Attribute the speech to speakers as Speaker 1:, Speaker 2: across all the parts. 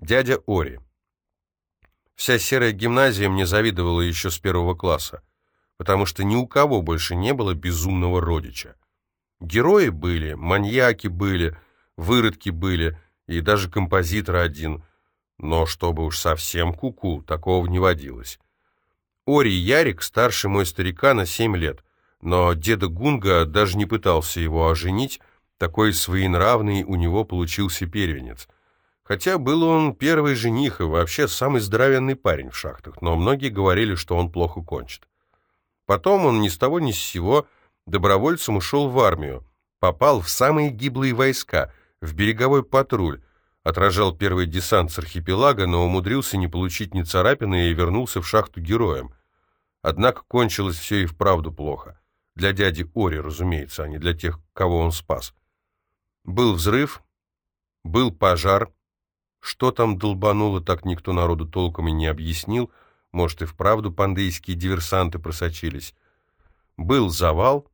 Speaker 1: Дядя Ори. Вся серая гимназия мне завидовала еще с первого класса, потому что ни у кого больше не было безумного родича. Герои были, маньяки были, выродки были, и даже композитор один, но чтобы уж совсем куку, -ку, такого не водилось. Ори Ярик старше мой старика на семь лет, но деда Гунга даже не пытался его оженить, такой своенравный у него получился первенец. Хотя был он первый жених и вообще самый здоровенный парень в шахтах, но многие говорили, что он плохо кончит. Потом он ни с того ни с сего добровольцем ушел в армию, попал в самые гиблые войска, в береговой патруль, отражал первый десант с архипелага, но умудрился не получить ни царапины и вернулся в шахту героем. Однако кончилось все и вправду плохо. Для дяди Ори, разумеется, а не для тех, кого он спас. Был взрыв, был пожар. Что там долбануло, так никто народу толком и не объяснил. Может, и вправду пандейские диверсанты просочились. Был завал,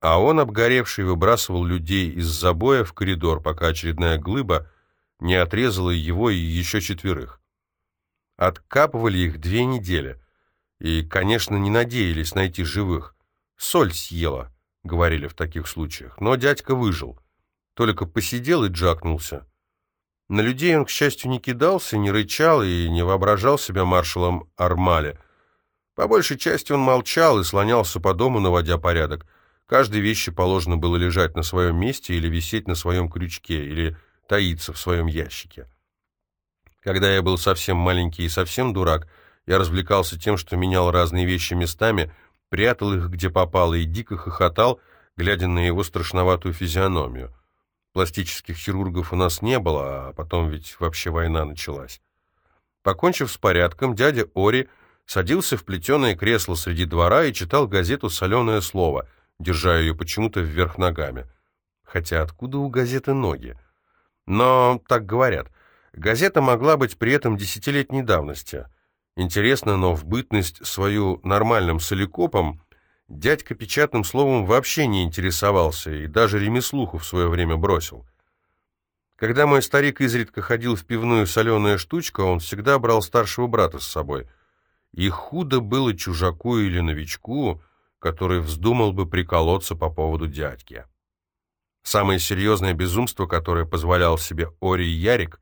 Speaker 1: а он, обгоревший, выбрасывал людей из забоя в коридор, пока очередная глыба не отрезала его и еще четверых. Откапывали их две недели, и, конечно, не надеялись найти живых. Соль съела, говорили в таких случаях, но дядька выжил. Только посидел и джакнулся. На людей он, к счастью, не кидался, не рычал и не воображал себя маршалом Армале. По большей части он молчал и слонялся по дому, наводя порядок. Каждой вещи положено было лежать на своем месте или висеть на своем крючке, или таиться в своем ящике. Когда я был совсем маленький и совсем дурак, я развлекался тем, что менял разные вещи местами, прятал их где попало и дико хохотал, глядя на его страшноватую физиономию. Пластических хирургов у нас не было, а потом ведь вообще война началась. Покончив с порядком, дядя Ори садился в плетеное кресло среди двора и читал газету «Соленое слово», держа ее почему-то вверх ногами. Хотя откуда у газеты ноги? Но, так говорят, газета могла быть при этом десятилетней давности. Интересно, но в бытность свою нормальным соликопом Дядька печатным словом вообще не интересовался и даже ремеслуху в свое время бросил. Когда мой старик изредка ходил в пивную соленая штучка, он всегда брал старшего брата с собой. И худо было чужаку или новичку, который вздумал бы приколоться по поводу дядьки. Самое серьезное безумство, которое позволял себе Ори Ярик,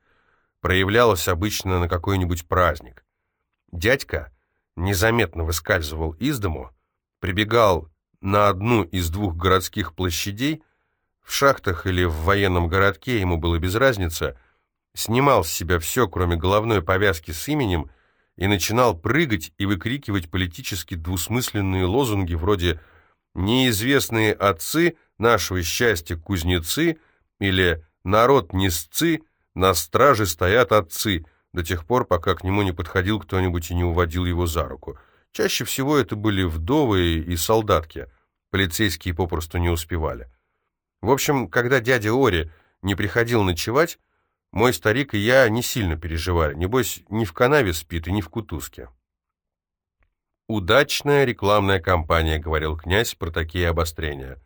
Speaker 1: проявлялось обычно на какой-нибудь праздник. Дядька незаметно выскальзывал из дому, прибегал на одну из двух городских площадей, в шахтах или в военном городке ему было без разницы, снимал с себя все, кроме головной повязки с именем, и начинал прыгать и выкрикивать политически двусмысленные лозунги вроде «Неизвестные отцы нашего счастья кузнецы» или «Народ несцы, на страже стоят отцы», до тех пор, пока к нему не подходил кто-нибудь и не уводил его за руку. Чаще всего это были вдовы и солдатки. Полицейские попросту не успевали. В общем, когда дядя Ори не приходил ночевать, мой старик и я не сильно переживали. Небось, ни в канаве спит и ни в кутузке. «Удачная рекламная кампания», — говорил князь про такие обострения.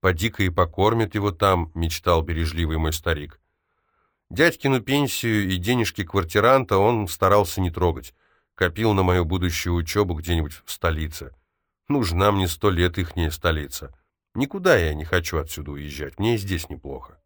Speaker 1: «Поди-ка и покормят его там», — мечтал бережливый мой старик. Дядькину пенсию и денежки квартиранта он старался не трогать копил на мою будущую учебу где-нибудь в столице. Нужна мне сто лет ихняя столица. Никуда я не хочу отсюда уезжать, мне и здесь неплохо.